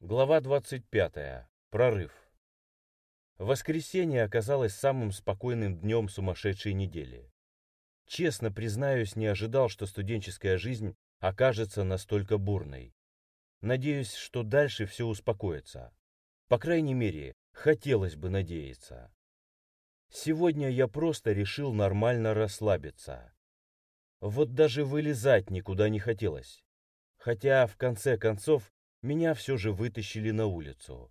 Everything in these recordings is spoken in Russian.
Глава 25. Прорыв. Воскресенье оказалось самым спокойным днем сумасшедшей недели. Честно признаюсь, не ожидал, что студенческая жизнь окажется настолько бурной. Надеюсь, что дальше все успокоится. По крайней мере, хотелось бы надеяться. Сегодня я просто решил нормально расслабиться. Вот даже вылезать никуда не хотелось. Хотя, в конце концов, меня все же вытащили на улицу.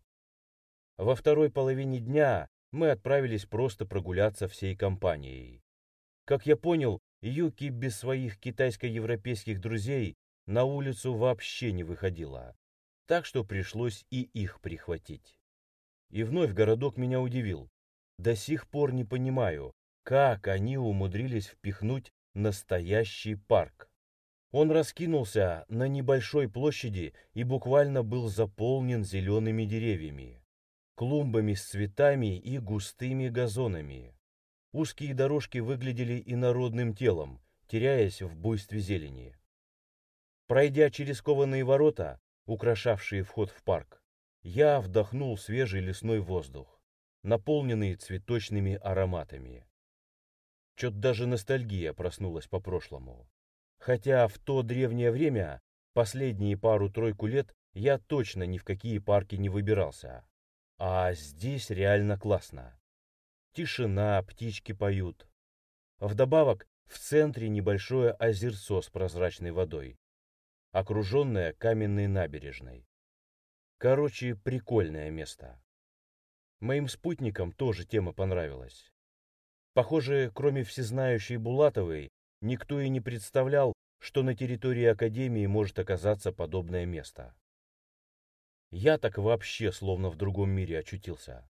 Во второй половине дня мы отправились просто прогуляться всей компанией. Как я понял, Юки без своих китайско-европейских друзей на улицу вообще не выходила, так что пришлось и их прихватить. И вновь городок меня удивил. До сих пор не понимаю, как они умудрились впихнуть настоящий парк. Он раскинулся на небольшой площади и буквально был заполнен зелеными деревьями, клумбами с цветами и густыми газонами. Узкие дорожки выглядели инородным телом, теряясь в буйстве зелени. Пройдя через кованые ворота, украшавшие вход в парк, я вдохнул свежий лесной воздух, наполненный цветочными ароматами. Чё-то даже ностальгия проснулась по прошлому. Хотя в то древнее время, последние пару-тройку лет, я точно ни в какие парки не выбирался. А здесь реально классно. Тишина, птички поют. Вдобавок, в центре небольшое озерцо с прозрачной водой, окруженное каменной набережной. Короче, прикольное место. Моим спутникам тоже тема понравилась. Похоже, кроме всезнающей Булатовой, Никто и не представлял, что на территории Академии может оказаться подобное место. Я так вообще словно в другом мире очутился.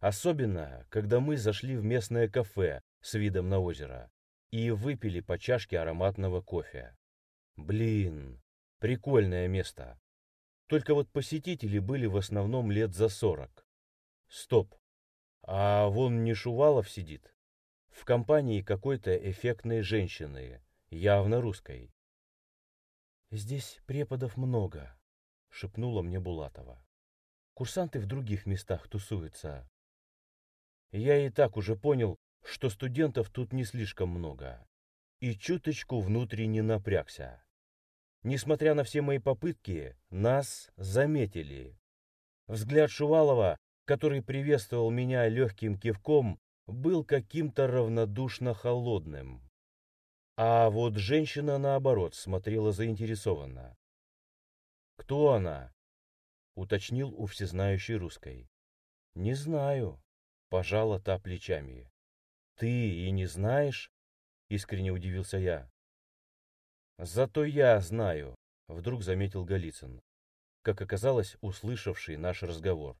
Особенно, когда мы зашли в местное кафе с видом на озеро и выпили по чашке ароматного кофе. Блин, прикольное место. Только вот посетители были в основном лет за сорок. Стоп, а вон не Шувалов сидит? В компании какой-то эффектной женщины, явно русской. «Здесь преподов много», — шепнула мне Булатова. «Курсанты в других местах тусуются». Я и так уже понял, что студентов тут не слишком много, и чуточку внутренне напрягся. Несмотря на все мои попытки, нас заметили. Взгляд Шувалова, который приветствовал меня легким кивком, был каким-то равнодушно холодным. А вот женщина, наоборот, смотрела заинтересованно. «Кто она?» — уточнил у всезнающей русской. «Не знаю», — пожала та плечами. «Ты и не знаешь?» — искренне удивился я. «Зато я знаю», — вдруг заметил Голицын, как оказалось, услышавший наш разговор.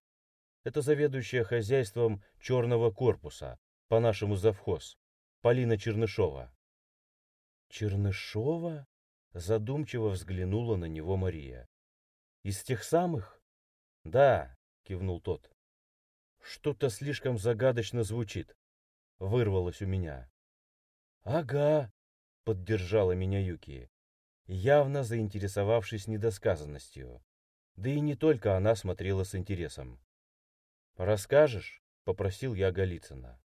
Это заведующая хозяйством черного корпуса, по-нашему завхоз, Полина Чернышова. Чернышова? Задумчиво взглянула на него Мария. Из тех самых? Да, кивнул тот. Что-то слишком загадочно звучит. Вырвалось у меня. Ага, поддержала меня Юки, явно заинтересовавшись недосказанностью. Да и не только она смотрела с интересом. «Расскажешь?» — попросил я Голицына.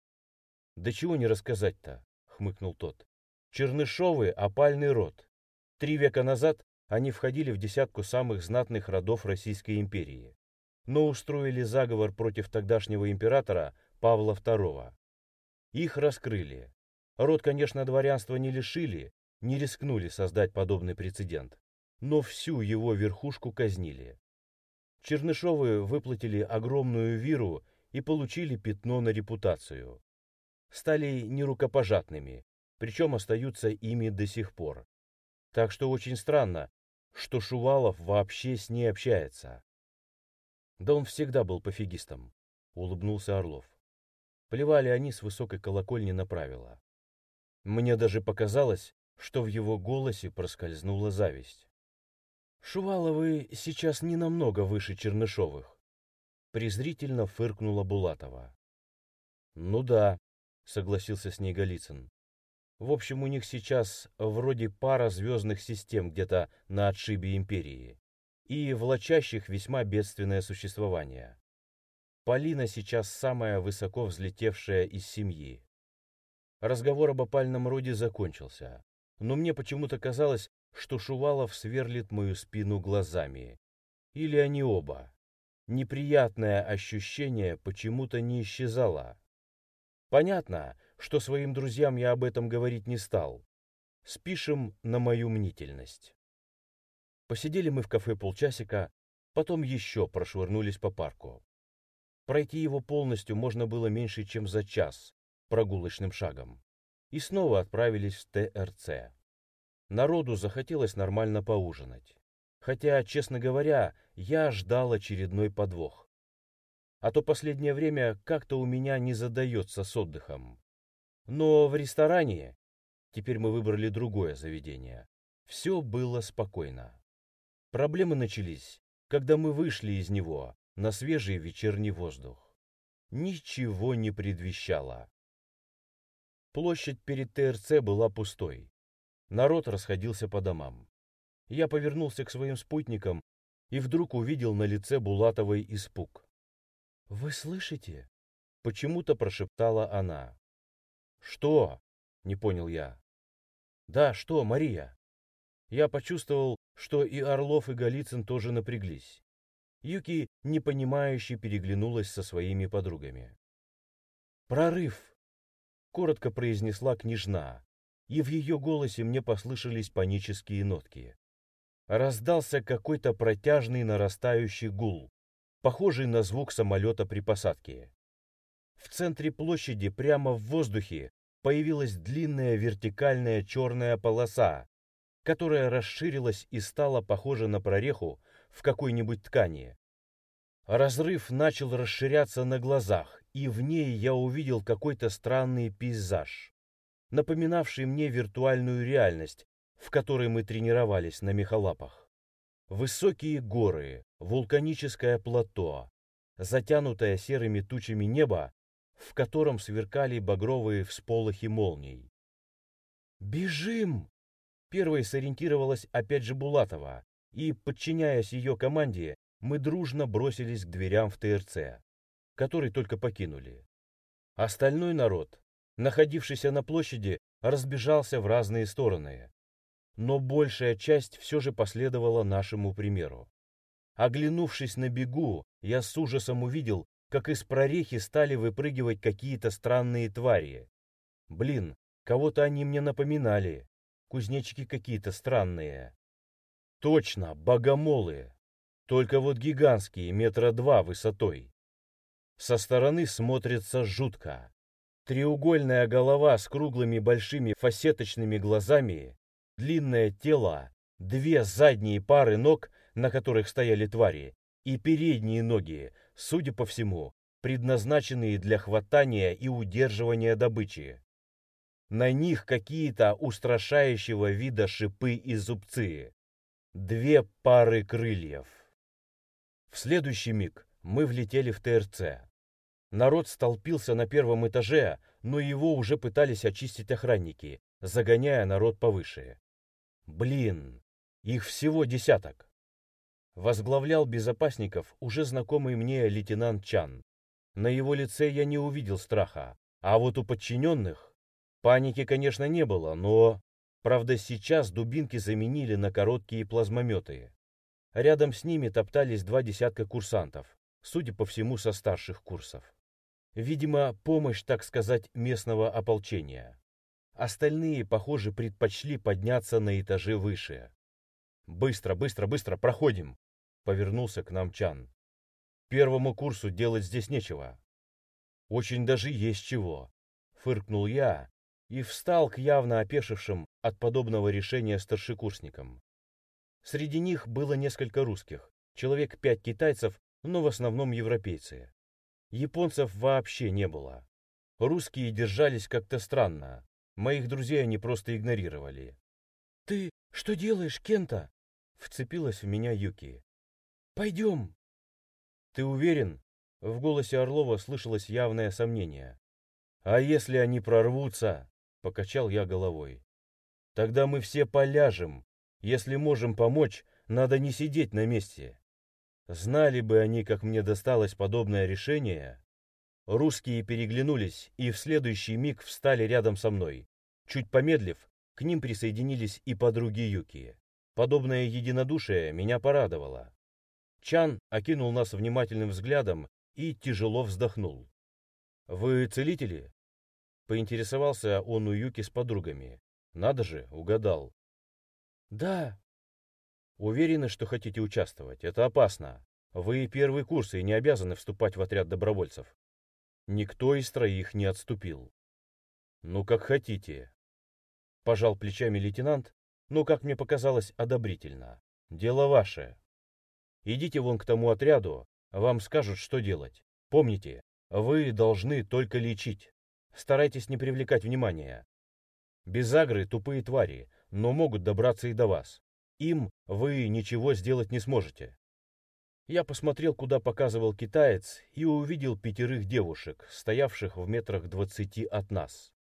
«Да чего не рассказать-то?» — хмыкнул тот. «Чернышовы — опальный род. Три века назад они входили в десятку самых знатных родов Российской империи, но устроили заговор против тогдашнего императора Павла II. Их раскрыли. Род, конечно, дворянства не лишили, не рискнули создать подобный прецедент, но всю его верхушку казнили. Чернышовы выплатили огромную виру и получили пятно на репутацию. Стали нерукопожатными, причем остаются ими до сих пор. Так что очень странно, что Шувалов вообще с ней общается. Да он всегда был пофигистом, улыбнулся Орлов. Плевали они с высокой колокольни на правила. Мне даже показалось, что в его голосе проскользнула зависть. Шуваловы сейчас не намного выше Чернышовых. Презрительно фыркнула Булатова. Ну да, согласился с ней Голицын. В общем, у них сейчас вроде пара звездных систем где-то на отшибе империи. и влачащих весьма бедственное существование. Полина сейчас самая высоко взлетевшая из семьи. Разговор об опальном роде закончился, но мне почему-то казалось, что Шувалов сверлит мою спину глазами. Или они оба. Неприятное ощущение почему-то не исчезало. Понятно, что своим друзьям я об этом говорить не стал. Спишем на мою мнительность. Посидели мы в кафе полчасика, потом еще прошвырнулись по парку. Пройти его полностью можно было меньше, чем за час прогулочным шагом. И снова отправились в ТРЦ. Народу захотелось нормально поужинать. Хотя, честно говоря, я ждал очередной подвох. А то последнее время как-то у меня не задается с отдыхом. Но в ресторане, теперь мы выбрали другое заведение, все было спокойно. Проблемы начались, когда мы вышли из него на свежий вечерний воздух. Ничего не предвещало. Площадь перед ТРЦ была пустой. Народ расходился по домам. Я повернулся к своим спутникам и вдруг увидел на лице Булатовой испуг. «Вы слышите?» — почему-то прошептала она. «Что?» — не понял я. «Да, что, Мария?» Я почувствовал, что и Орлов, и Голицын тоже напряглись. Юки, непонимающе, переглянулась со своими подругами. «Прорыв!» — коротко произнесла княжна, и в ее голосе мне послышались панические нотки. Раздался какой-то протяжный нарастающий гул, похожий на звук самолета при посадке. В центре площади прямо в воздухе появилась длинная вертикальная черная полоса, которая расширилась и стала похожа на прореху в какой-нибудь ткани. Разрыв начал расширяться на глазах, и в ней я увидел какой-то странный пейзаж, напоминавший мне виртуальную реальность, в которой мы тренировались на мехолапах. Высокие горы, вулканическое плато, затянутое серыми тучами небо, в котором сверкали багровые всполохи молний. «Бежим!» Первой сориентировалась опять же Булатова, и, подчиняясь ее команде, мы дружно бросились к дверям в ТРЦ, который только покинули. Остальной народ, находившийся на площади, разбежался в разные стороны. Но большая часть все же последовала нашему примеру. Оглянувшись на бегу, я с ужасом увидел, как из прорехи стали выпрыгивать какие-то странные твари. Блин, кого-то они мне напоминали. Кузнечики какие-то странные. Точно, богомолы. Только вот гигантские, метра два высотой. Со стороны смотрится жутко. Треугольная голова с круглыми большими фасеточными глазами, длинное тело, две задние пары ног, на которых стояли твари, и передние ноги, судя по всему, предназначенные для хватания и удерживания добычи. На них какие-то устрашающего вида шипы и зубцы. Две пары крыльев. В следующий миг мы влетели в ТРЦ. Народ столпился на первом этаже, но его уже пытались очистить охранники, загоняя народ повыше. Блин, их всего десяток. Возглавлял безопасников уже знакомый мне лейтенант Чан. На его лице я не увидел страха, а вот у подчиненных Паники, конечно, не было, но... Правда, сейчас дубинки заменили на короткие плазмометы. Рядом с ними топтались два десятка курсантов, судя по всему, со старших курсов. Видимо, помощь, так сказать, местного ополчения. Остальные, похоже, предпочли подняться на этаже выше. «Быстро, быстро, быстро, проходим!» — повернулся к нам Чан. «Первому курсу делать здесь нечего». «Очень даже есть чего», — фыркнул я, и встал к явно опешившим от подобного решения старшекурсникам. Среди них было несколько русских, человек пять китайцев, но в основном европейцы. Японцев вообще не было. Русские держались как-то странно. Моих друзей они просто игнорировали. «Ты что делаешь, Кента?» Вцепилась в меня Юки. «Пойдем!» «Ты уверен?» В голосе Орлова слышалось явное сомнение. «А если они прорвутся?» Покачал я головой. Тогда мы все поляжем. Если можем помочь, надо не сидеть на месте. Знали бы они, как мне досталось подобное решение. Русские переглянулись и в следующий миг встали рядом со мной. Чуть помедлив, к ним присоединились и подруги Юки. Подобное единодушие меня порадовало. Чан окинул нас внимательным взглядом и тяжело вздохнул. «Вы целители?» Поинтересовался он у Юки с подругами. Надо же, угадал. «Да». «Уверены, что хотите участвовать? Это опасно. Вы первый курс и не обязаны вступать в отряд добровольцев». Никто из троих не отступил. «Ну, как хотите». Пожал плечами лейтенант, но, как мне показалось, одобрительно. «Дело ваше. Идите вон к тому отряду, вам скажут, что делать. Помните, вы должны только лечить. Старайтесь не привлекать внимания. Безагры — тупые твари, но могут добраться и до вас. Им вы ничего сделать не сможете. Я посмотрел, куда показывал китаец, и увидел пятерых девушек, стоявших в метрах двадцати от нас.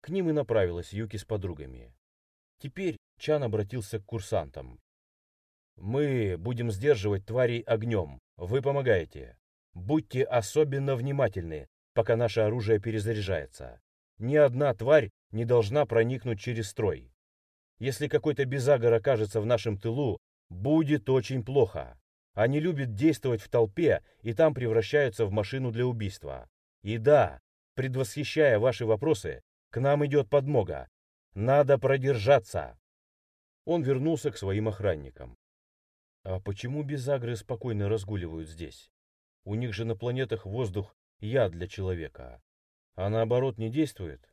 К ним и направилась Юки с подругами. Теперь Чан обратился к курсантам. Мы будем сдерживать тварей огнем. Вы помогаете. Будьте особенно внимательны, пока наше оружие перезаряжается. Ни одна тварь не должна проникнуть через строй. Если какой-то безагор окажется в нашем тылу, будет очень плохо. Они любят действовать в толпе и там превращаются в машину для убийства. И да, предвосхищая ваши вопросы, к нам идет подмога. Надо продержаться. Он вернулся к своим охранникам. А почему безагры спокойно разгуливают здесь? У них же на планетах воздух яд для человека. А наоборот не действует?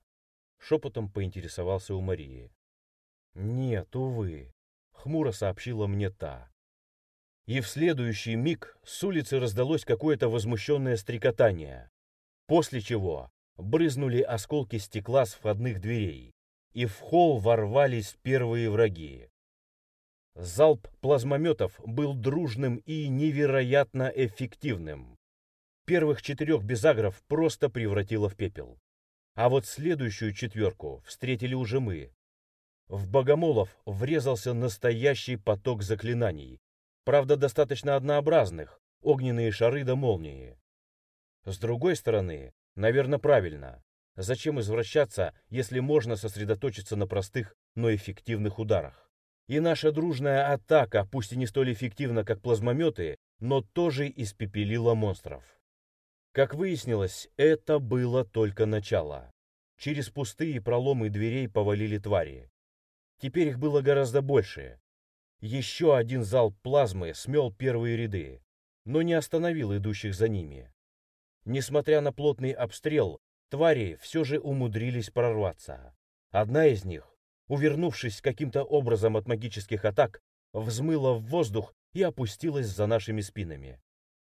Шепотом поинтересовался у Марии. Нет, увы, хмуро сообщила мне та. И в следующий миг с улицы раздалось какое-то возмущенное стрекотание, после чего брызнули осколки стекла с входных дверей, и в холл ворвались первые враги. Залп плазмометов был дружным и невероятно эффективным. Первых четырех безагров просто превратило в пепел. А вот следующую четверку встретили уже мы. В богомолов врезался настоящий поток заклинаний, правда достаточно однообразных, огненные шары да молнии. С другой стороны, наверное, правильно. Зачем извращаться, если можно сосредоточиться на простых, но эффективных ударах? И наша дружная атака, пусть и не столь эффективна, как плазмометы, но тоже испепелила монстров. Как выяснилось, это было только начало. Через пустые проломы дверей повалили твари. Теперь их было гораздо больше. Еще один залп плазмы смел первые ряды, но не остановил идущих за ними. Несмотря на плотный обстрел, твари все же умудрились прорваться. Одна из них, увернувшись каким-то образом от магических атак, взмыла в воздух и опустилась за нашими спинами.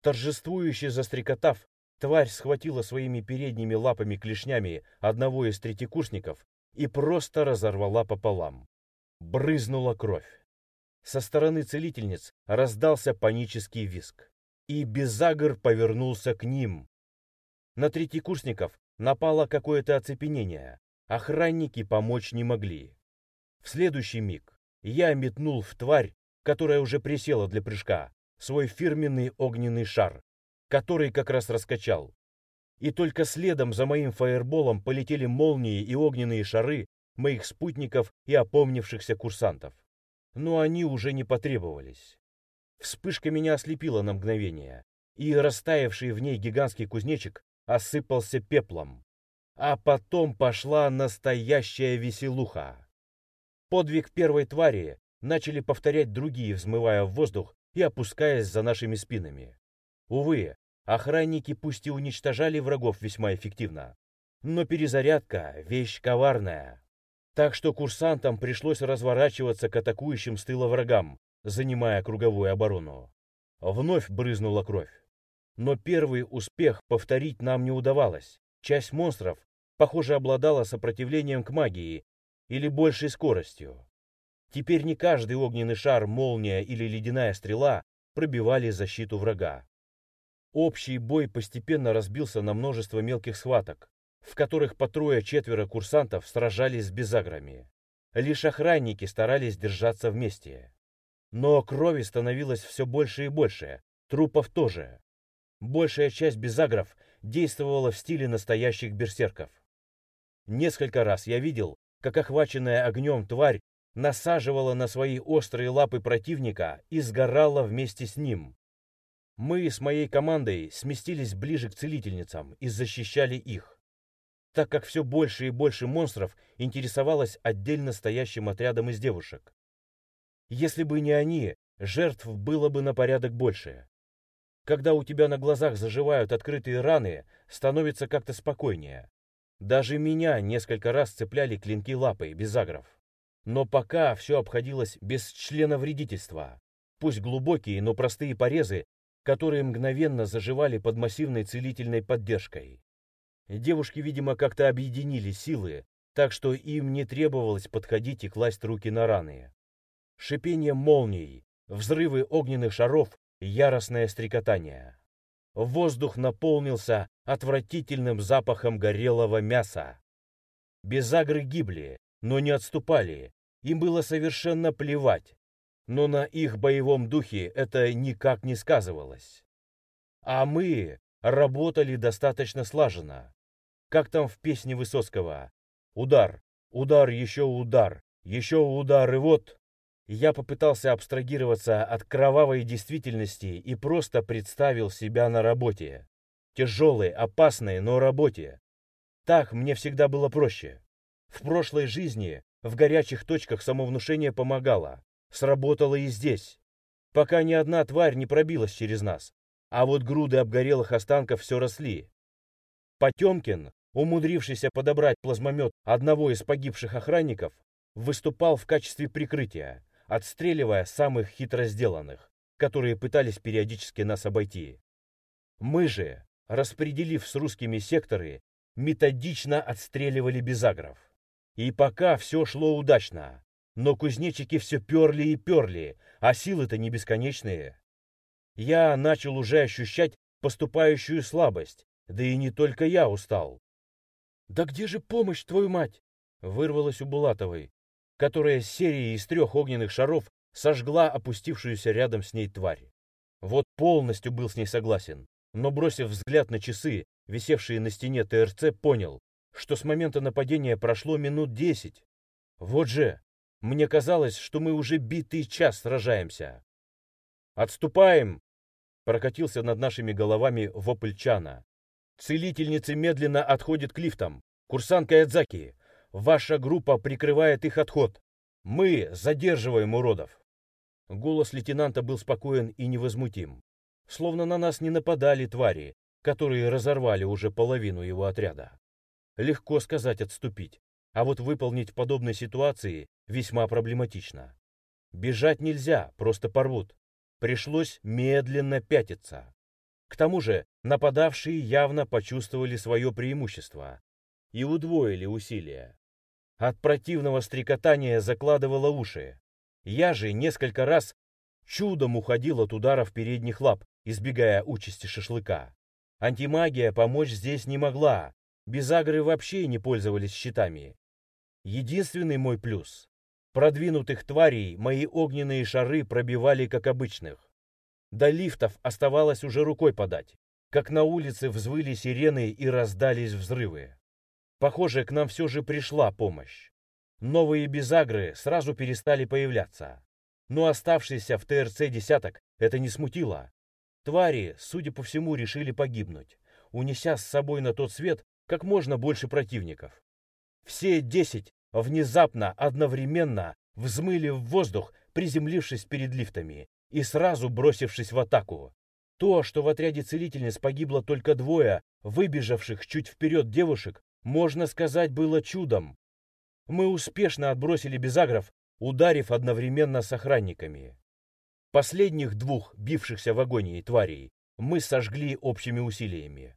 Торжествующе застрекотав, тварь схватила своими передними лапами-клешнями одного из третьекурсников и просто разорвала пополам. Брызнула кровь. Со стороны целительниц раздался панический визг, и Безагр повернулся к ним. На третьекурсников напало какое-то оцепенение, охранники помочь не могли. В следующий миг я метнул в тварь, которая уже присела для прыжка, свой фирменный огненный шар, который как раз раскачал. И только следом за моим фаерболом полетели молнии и огненные шары моих спутников и опомнившихся курсантов. Но они уже не потребовались. Вспышка меня ослепила на мгновение, и растаявший в ней гигантский кузнечик осыпался пеплом. А потом пошла настоящая веселуха. Подвиг первой твари начали повторять другие, взмывая в воздух и опускаясь за нашими спинами. Увы, охранники пусть и уничтожали врагов весьма эффективно, но перезарядка — вещь коварная. Так что курсантам пришлось разворачиваться к атакующим с тыла врагам, занимая круговую оборону. Вновь брызнула кровь. Но первый успех повторить нам не удавалось. Часть монстров, похоже, обладала сопротивлением к магии или большей скоростью. Теперь не каждый огненный шар, молния или ледяная стрела пробивали защиту врага. Общий бой постепенно разбился на множество мелких схваток, в которых по трое-четверо курсантов сражались с безаграми. Лишь охранники старались держаться вместе. Но крови становилось все больше и больше, трупов тоже. Большая часть безагров действовала в стиле настоящих берсерков. Несколько раз я видел, как охваченная огнем тварь насаживала на свои острые лапы противника и сгорала вместе с ним. Мы с моей командой сместились ближе к целительницам и защищали их, так как все больше и больше монстров интересовалось отдельно стоящим отрядом из девушек. Если бы не они, жертв было бы на порядок больше. Когда у тебя на глазах заживают открытые раны, становится как-то спокойнее. Даже меня несколько раз цепляли клинки лапой, без агров. Но пока все обходилось без члена вредительства. Пусть глубокие, но простые порезы, которые мгновенно заживали под массивной целительной поддержкой. Девушки, видимо, как-то объединили силы, так что им не требовалось подходить и класть руки на раны. Шипение молний, взрывы огненных шаров, яростное стрекотание. Воздух наполнился отвратительным запахом горелого мяса. Безагры гибли, но не отступали, им было совершенно плевать, но на их боевом духе это никак не сказывалось. А мы работали достаточно слаженно. Как там в песне Высоцкого? Удар, удар, еще удар, еще удар, и вот... Я попытался абстрагироваться от кровавой действительности и просто представил себя на работе. Тяжелой, опасной, но работе. Так мне всегда было проще. В прошлой жизни в горячих точках самовнушение помогало. Сработало и здесь. Пока ни одна тварь не пробилась через нас. А вот груды обгорелых останков все росли. Потемкин, умудрившийся подобрать плазмомет одного из погибших охранников, выступал в качестве прикрытия отстреливая самых хитро сделанных, которые пытались периодически нас обойти. Мы же, распределив с русскими секторы, методично отстреливали безагров. И пока все шло удачно, но кузнечики все перли и перли, а силы-то не бесконечные. Я начал уже ощущать поступающую слабость, да и не только я устал. «Да где же помощь, твою мать?» вырвалась у Булатовой, которая серией из трех огненных шаров сожгла опустившуюся рядом с ней тварь. Вот полностью был с ней согласен, но бросив взгляд на часы, висевшие на стене ТРЦ, понял, что с момента нападения прошло минут десять. Вот же, мне казалось, что мы уже битый час сражаемся. «Отступаем!» — прокатился над нашими головами вопль Чана. «Целительницы медленно отходят к лифтам. Курсант Каядзаки, Ваша группа прикрывает их отход. Мы задерживаем уродов. Голос лейтенанта был спокоен и невозмутим. Словно на нас не нападали твари, которые разорвали уже половину его отряда. Легко сказать отступить, а вот выполнить в подобной ситуации весьма проблематично. Бежать нельзя, просто порвут. Пришлось медленно пятиться. К тому же нападавшие явно почувствовали свое преимущество и удвоили усилия. От противного стрекотания закладывало уши. Я же несколько раз чудом уходил от ударов передних лап, избегая участи шашлыка. Антимагия помочь здесь не могла. Безагры вообще не пользовались щитами. Единственный мой плюс. Продвинутых тварей мои огненные шары пробивали как обычных. До лифтов оставалось уже рукой подать, как на улице взвыли сирены и раздались взрывы. Похоже, к нам все же пришла помощь. Новые безагры сразу перестали появляться. Но оставшийся в ТРЦ десяток это не смутило. Твари, судя по всему, решили погибнуть, унеся с собой на тот свет как можно больше противников. Все десять внезапно, одновременно взмыли в воздух, приземлившись перед лифтами и сразу бросившись в атаку. То, что в отряде целительниц погибло только двое, выбежавших чуть вперед девушек, можно сказать, было чудом. Мы успешно отбросили безагров, ударив одновременно с охранниками. Последних двух бившихся в агонии тварей мы сожгли общими усилиями.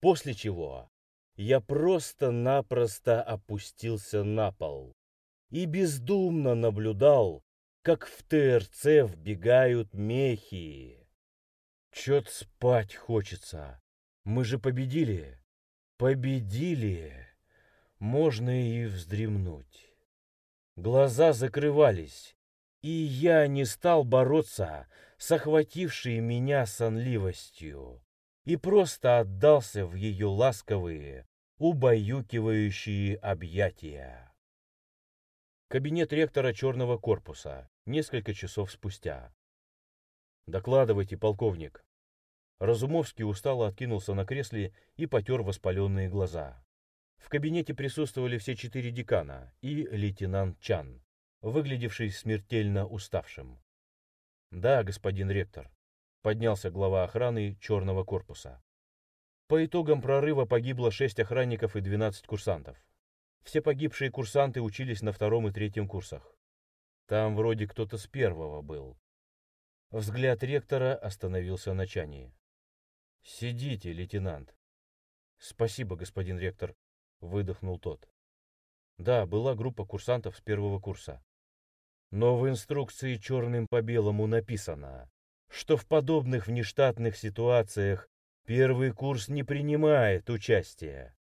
После чего я просто-напросто опустился на пол и бездумно наблюдал, как в ТРЦ вбегают мехи. Чё-то спать хочется. Мы же победили. Победили. Можно и вздремнуть. Глаза закрывались, И я не стал бороться с охватившей меня сонливостью и просто отдался в ее ласковые, убаюкивающие объятия. Кабинет ректора черного корпуса. Несколько часов спустя. «Докладывайте, полковник». Разумовский устало откинулся на кресле и потер воспаленные глаза. В кабинете присутствовали все четыре декана и лейтенант Чан, выглядевший смертельно уставшим. «Да, господин ректор», — поднялся глава охраны черного корпуса. По итогам прорыва погибло шесть охранников и двенадцать курсантов. Все погибшие курсанты учились на втором и третьем курсах. Там вроде кто-то с первого был. Взгляд ректора остановился на Чане. «Сидите, лейтенант». «Спасибо, господин ректор», — выдохнул тот. «Да, была группа курсантов с первого курса. Но в инструкции черным по белому написано, что в подобных внештатных ситуациях Первый курс не принимает участия.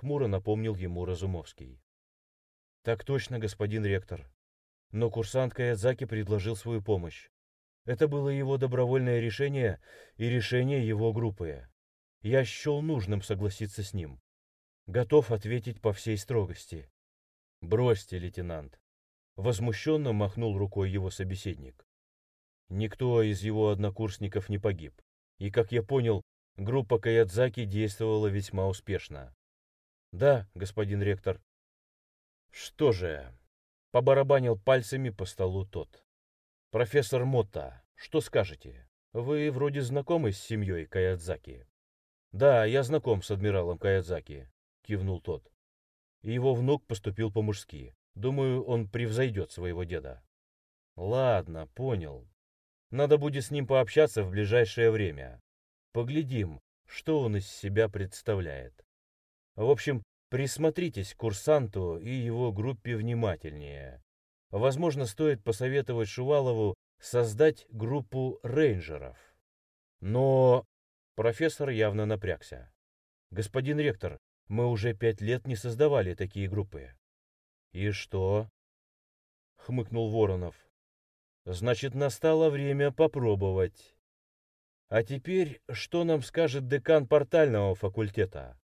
Хмуро напомнил ему Разумовский. Так точно, господин ректор. Но курсант Каядзаки предложил свою помощь. Это было его добровольное решение и решение его группы. Я счел нужным согласиться с ним. Готов ответить по всей строгости. Бросьте, лейтенант. Возмущенно махнул рукой его собеседник. Никто из его однокурсников не погиб. И, как я понял, группа Каядзаки действовала весьма успешно. Да, господин ректор. Что же, побарабанил пальцами по столу тот. Профессор Мотта, что скажете? Вы вроде знакомы с семьей Каядзаки? Да, я знаком с адмиралом Каядзаки, кивнул тот. Его внук поступил по-мужски. Думаю, он превзойдет своего деда. Ладно, понял. Надо будет с ним пообщаться в ближайшее время. Поглядим, что он из себя представляет. В общем, присмотритесь к курсанту и его группе внимательнее. Возможно, стоит посоветовать Шувалову создать группу рейнджеров. Но профессор явно напрягся. Господин ректор, мы уже пять лет не создавали такие группы. И что? Хмыкнул Воронов. Значит, настало время попробовать. А теперь, что нам скажет декан портального факультета?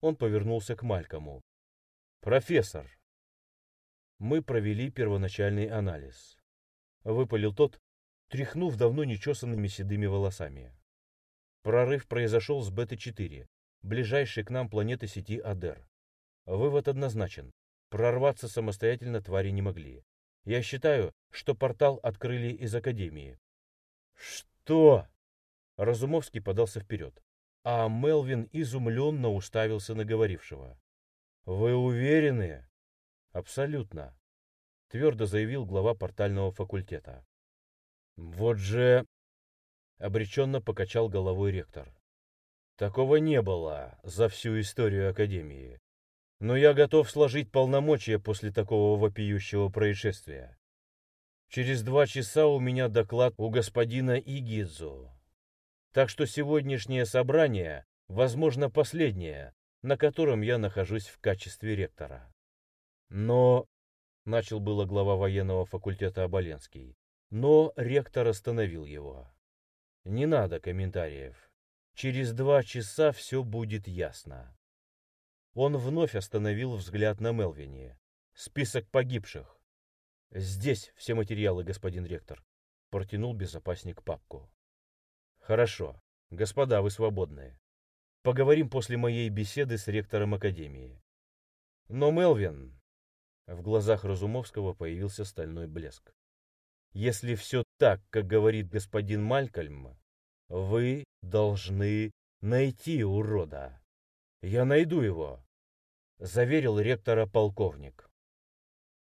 Он повернулся к Малькому. Профессор, мы провели первоначальный анализ. Выпалил тот, тряхнув давно нечесанными седыми волосами. Прорыв произошел с Бета-4, ближайшей к нам планеты сети Адер. Вывод однозначен. Прорваться самостоятельно твари не могли. Я считаю, что портал открыли из Академии. Что? Разумовский подался вперед, а Мелвин изумленно уставился на говорившего. Вы уверены? Абсолютно, твердо заявил глава портального факультета. Вот же... Обреченно покачал головой ректор. Такого не было за всю историю Академии но я готов сложить полномочия после такого вопиющего происшествия. Через два часа у меня доклад у господина Игидзу. Так что сегодняшнее собрание, возможно, последнее, на котором я нахожусь в качестве ректора. Но, начал было глава военного факультета Оболенский, но ректор остановил его. Не надо комментариев. Через два часа все будет ясно. Он вновь остановил взгляд на Мелвине. Список погибших. Здесь все материалы, господин ректор. Протянул безопасник папку. Хорошо. Господа, вы свободны. Поговорим после моей беседы с ректором академии. Но Мелвин... В глазах Разумовского появился стальной блеск. Если все так, как говорит господин Малькольм, вы должны найти урода. Я найду его заверил ректора полковник.